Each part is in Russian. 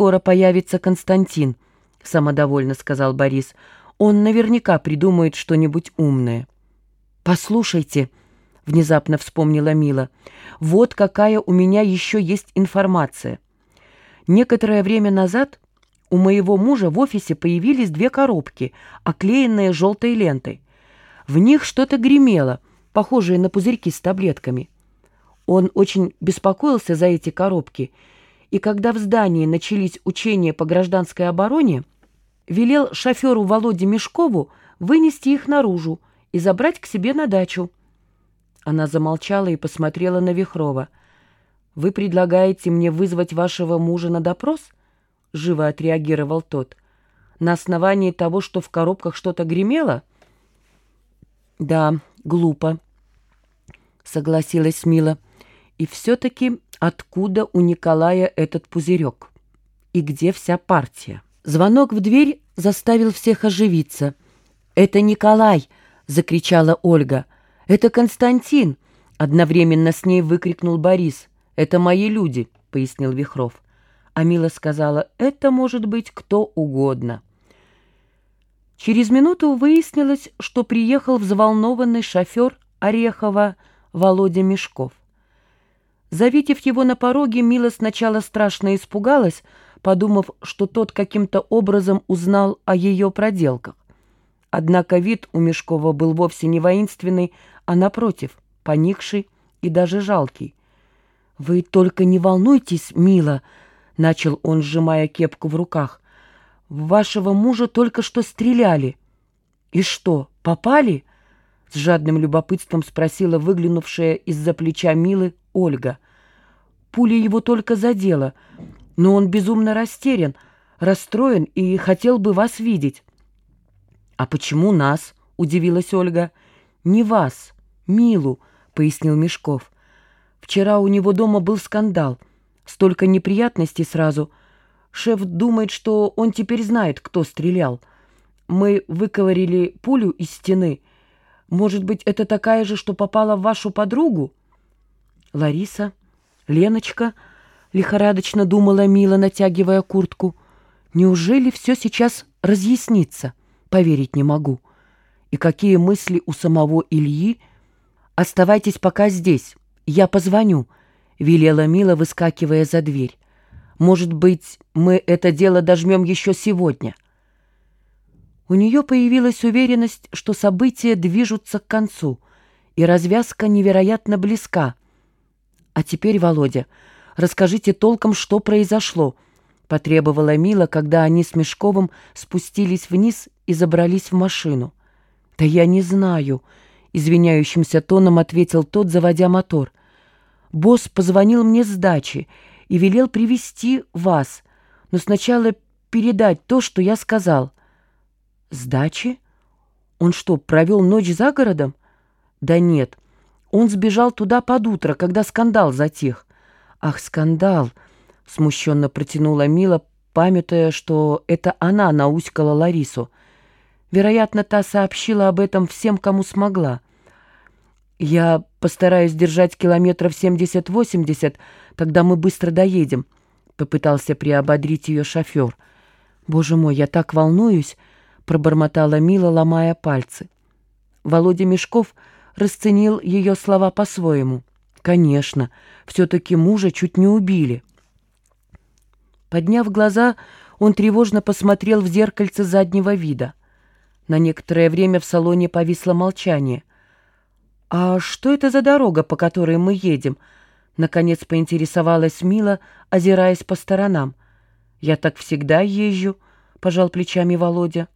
скоро появится Константин», — самодовольно сказал Борис. «Он наверняка придумает что-нибудь умное». «Послушайте», — внезапно вспомнила Мила, — «вот какая у меня еще есть информация. Некоторое время назад у моего мужа в офисе появились две коробки, оклеенные желтой лентой. В них что-то гремело, похожее на пузырьки с таблетками. Он очень беспокоился за эти коробки, и когда в здании начались учения по гражданской обороне, велел шоферу Володе Мешкову вынести их наружу и забрать к себе на дачу. Она замолчала и посмотрела на Вихрова. «Вы предлагаете мне вызвать вашего мужа на допрос?» — живо отреагировал тот. «На основании того, что в коробках что-то гремело?» «Да, глупо», — согласилась Мила. «И все-таки откуда у Николая этот пузырек? И где вся партия?» Звонок в дверь заставил всех оживиться. «Это Николай!» — закричала Ольга. «Это Константин!» — одновременно с ней выкрикнул Борис. «Это мои люди», — пояснил Вихров. А Мила сказала, «Это может быть кто угодно». Через минуту выяснилось, что приехал взволнованный шофер Орехова Володя Мешков. Завидев его на пороге, Мила сначала страшно испугалась, подумав, что тот каким-то образом узнал о ее проделках. Однако вид у Мешкова был вовсе не воинственный, а, напротив, поникший и даже жалкий. «Вы только не волнуйтесь, мила», — начал он, сжимая кепку в руках. «Вашего мужа только что стреляли». «И что, попали?» — с жадным любопытством спросила выглянувшая из-за плеча Милы Ольга. Пуля его только задела, но он безумно растерян, расстроен и хотел бы вас видеть. «А почему нас?» — удивилась Ольга. «Не вас, Милу», — пояснил Мешков. «Вчера у него дома был скандал. Столько неприятностей сразу. Шеф думает, что он теперь знает, кто стрелял. Мы выковырили пулю из стены. Может быть, это такая же, что попала в вашу подругу?» «Лариса? Леночка?» — лихорадочно думала Мила, натягивая куртку. «Неужели все сейчас разъяснится?» поверить не могу. И какие мысли у самого Ильи? Оставайтесь пока здесь, я позвоню, велела Мила, выскакивая за дверь. Может быть, мы это дело дожмем еще сегодня. У нее появилась уверенность, что события движутся к концу, и развязка невероятно близка. А теперь, Володя, расскажите толком, что произошло — потребовала Мила, когда они с Мешковым спустились вниз и забрались в машину. «Да я не знаю», — извиняющимся тоном ответил тот, заводя мотор. «Босс позвонил мне с дачи и велел привести вас, но сначала передать то, что я сказал». «С дачи? Он что, провел ночь за городом?» «Да нет, он сбежал туда под утро, когда скандал затих». «Ах, скандал!» смущенно протянула Мила, памятуя, что это она науськала Ларису. Вероятно, та сообщила об этом всем, кому смогла. «Я постараюсь держать километров семьдесят-восемьдесят, тогда мы быстро доедем», — попытался приободрить ее шофер. «Боже мой, я так волнуюсь», — пробормотала Мила, ломая пальцы. Володя Мешков расценил ее слова по-своему. «Конечно, все-таки мужа чуть не убили». Подняв глаза, он тревожно посмотрел в зеркальце заднего вида. На некоторое время в салоне повисло молчание. «А что это за дорога, по которой мы едем?» Наконец поинтересовалась Мила, озираясь по сторонам. «Я так всегда езжу», — пожал плечами Володя.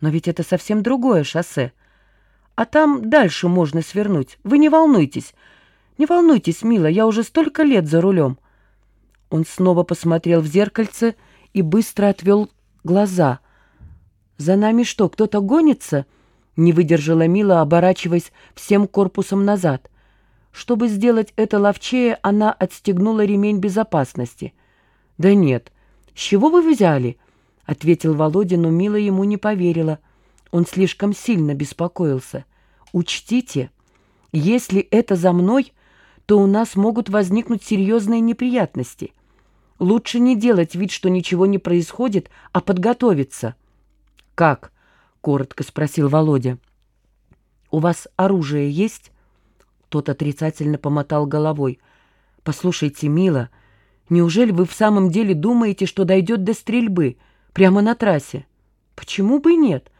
«Но ведь это совсем другое шоссе. А там дальше можно свернуть. Вы не волнуйтесь. Не волнуйтесь, Мила, я уже столько лет за рулем». Он снова посмотрел в зеркальце и быстро отвел глаза. «За нами что, кто-то гонится?» — не выдержала Мила, оборачиваясь всем корпусом назад. Чтобы сделать это ловчее, она отстегнула ремень безопасности. «Да нет. С чего вы взяли?» — ответил Володя, но Мила ему не поверила. Он слишком сильно беспокоился. «Учтите, если это за мной, то у нас могут возникнуть серьезные неприятности». Лучше не делать вид, что ничего не происходит, а подготовиться. «Как?» — коротко спросил Володя. «У вас оружие есть?» Тот отрицательно помотал головой. «Послушайте, Мила, неужели вы в самом деле думаете, что дойдет до стрельбы прямо на трассе? Почему бы и нет?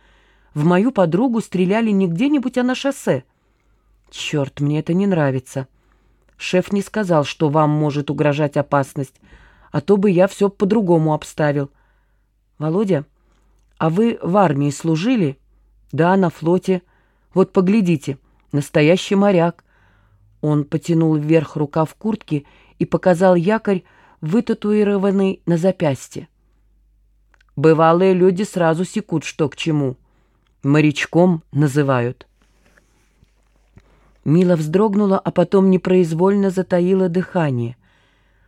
В мою подругу стреляли не где-нибудь, а на шоссе. Черт, мне это не нравится. Шеф не сказал, что вам может угрожать опасность, а то бы я все по-другому обставил. Володя, а вы в армии служили? Да, на флоте. Вот поглядите, настоящий моряк. Он потянул вверх рукав куртки и показал якорь, вытатуированный на запястье. Бывалые люди сразу секут, что к чему. Морячком называют. Мила вздрогнула, а потом непроизвольно затаила дыхание.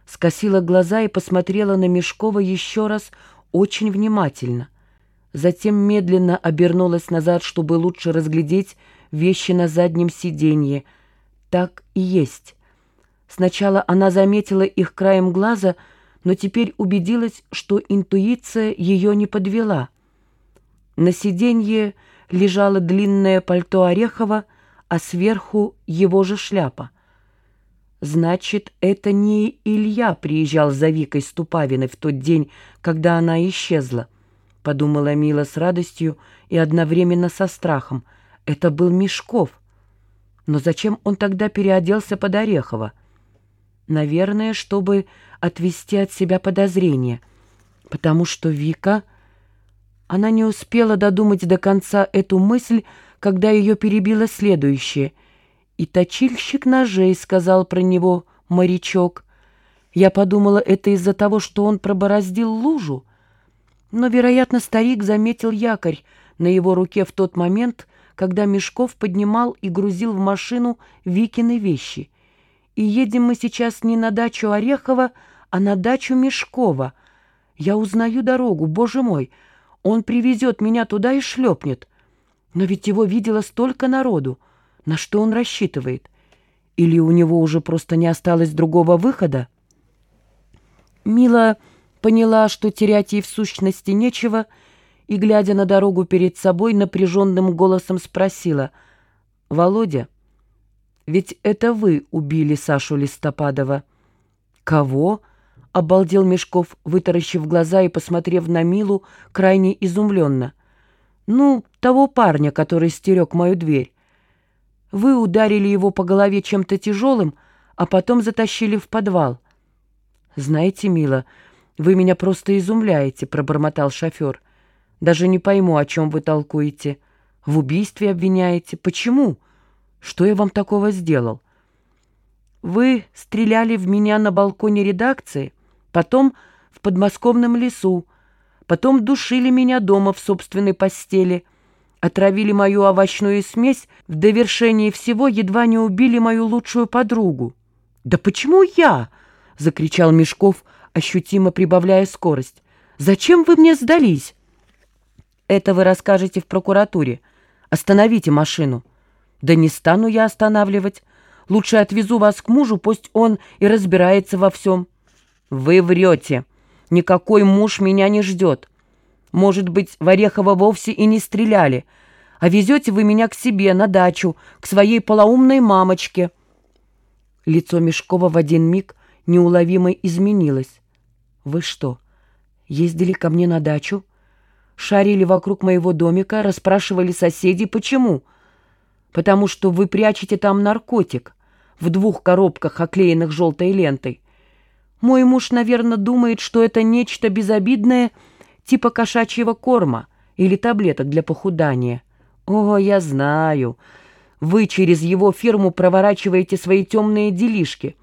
Скосила глаза и посмотрела на Мешкова еще раз очень внимательно. Затем медленно обернулась назад, чтобы лучше разглядеть вещи на заднем сиденье — так и есть. Сначала она заметила их краем глаза, но теперь убедилась, что интуиция ее не подвела. На сиденье лежало длинное пальто Орехова, а сверху его же шляпа. Значит, это не Илья приезжал за Викой Ступавиной в тот день, когда она исчезла, подумала Мила с радостью и одновременно со страхом. Это был Мешков — но зачем он тогда переоделся под Орехова? Наверное, чтобы отвести от себя подозрения, потому что Вика... Она не успела додумать до конца эту мысль, когда ее перебило следующее. «И точильщик ножей», — сказал про него морячок. Я подумала, это из-за того, что он пробороздил лужу. Но, вероятно, старик заметил якорь на его руке в тот момент, когда Мешков поднимал и грузил в машину Викины вещи. И едем мы сейчас не на дачу Орехова, а на дачу Мешкова. Я узнаю дорогу, боже мой, он привезет меня туда и шлепнет. Но ведь его видело столько народу. На что он рассчитывает? Или у него уже просто не осталось другого выхода? Мила поняла, что терять ей в сущности нечего, — и, глядя на дорогу перед собой, напряженным голосом спросила, «Володя, ведь это вы убили Сашу Листопадова». «Кого?» — обалдел Мешков, вытаращив глаза и посмотрев на Милу крайне изумленно. «Ну, того парня, который стерег мою дверь. Вы ударили его по голове чем-то тяжелым, а потом затащили в подвал». «Знаете, Мила, вы меня просто изумляете», — пробормотал шофер. Даже не пойму, о чем вы толкуете. В убийстве обвиняете. Почему? Что я вам такого сделал? Вы стреляли в меня на балконе редакции, потом в подмосковном лесу, потом душили меня дома в собственной постели, отравили мою овощную смесь, в довершении всего едва не убили мою лучшую подругу. «Да почему я?» — закричал Мешков, ощутимо прибавляя скорость. «Зачем вы мне сдались?» Это вы расскажете в прокуратуре. Остановите машину. Да не стану я останавливать. Лучше отвезу вас к мужу, пусть он и разбирается во всем. Вы врете. Никакой муж меня не ждет. Может быть, в Орехово вовсе и не стреляли. А везете вы меня к себе, на дачу, к своей полоумной мамочке. Лицо Мешкова в один миг неуловимо изменилось. Вы что, ездили ко мне на дачу? шарили вокруг моего домика, расспрашивали соседей, почему. Потому что вы прячете там наркотик в двух коробках, оклеенных желтой лентой. Мой муж, наверное, думает, что это нечто безобидное, типа кошачьего корма или таблеток для похудания. О, я знаю. Вы через его фирму проворачиваете свои темные делишки,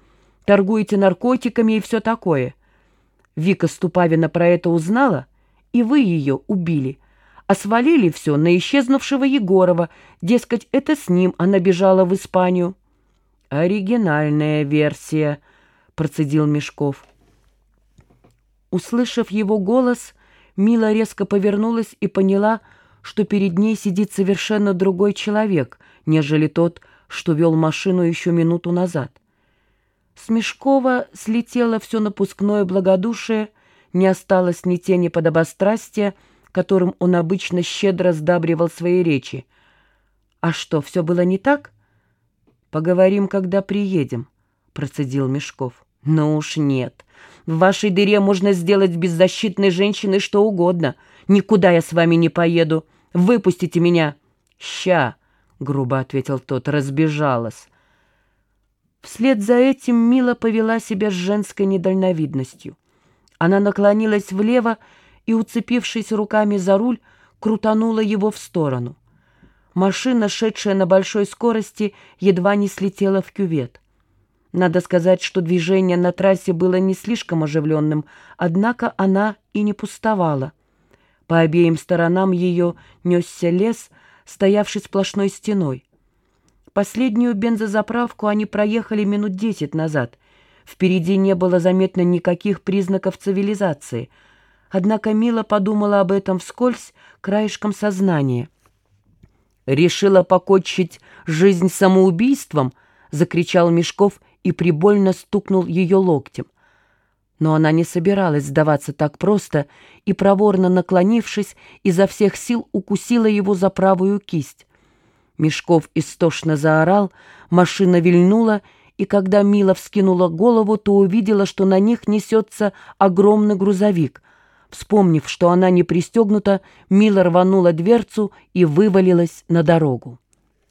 торгуете наркотиками и все такое. Вика Ступавина про это узнала — и вы ее убили, а свалили все на исчезнувшего Егорова, дескать, это с ним она бежала в Испанию. «Оригинальная версия», — процедил Мешков. Услышав его голос, Мила резко повернулась и поняла, что перед ней сидит совершенно другой человек, нежели тот, что вел машину еще минуту назад. С Мешкова слетело все напускное благодушие, не осталось ни тени подобострастия, которым он обычно щедро сдабривал свои речи. «А что, все было не так?» «Поговорим, когда приедем», — процедил Мешков. «Ну уж нет. В вашей дыре можно сделать беззащитной женщиной что угодно. Никуда я с вами не поеду. Выпустите меня!» «Ща!» — грубо ответил тот. «Разбежалась». Вслед за этим Мила повела себя с женской недальновидностью. Она наклонилась влево и, уцепившись руками за руль, крутанула его в сторону. Машина, шедшая на большой скорости, едва не слетела в кювет. Надо сказать, что движение на трассе было не слишком оживленным, однако она и не пустовала. По обеим сторонам ее несся лес, стоявший сплошной стеной. Последнюю бензозаправку они проехали минут десять назад. Впереди не было заметно никаких признаков цивилизации. Однако Мила подумала об этом вскользь, краешком сознания. «Решила покончить жизнь самоубийством?» — закричал Мешков и прибольно стукнул ее локтем. Но она не собиралась сдаваться так просто и, проворно наклонившись, изо всех сил укусила его за правую кисть. Мешков истошно заорал, машина вильнула, и когда Мила вскинула голову, то увидела, что на них несется огромный грузовик. Вспомнив, что она не пристегнута, Мила рванула дверцу и вывалилась на дорогу.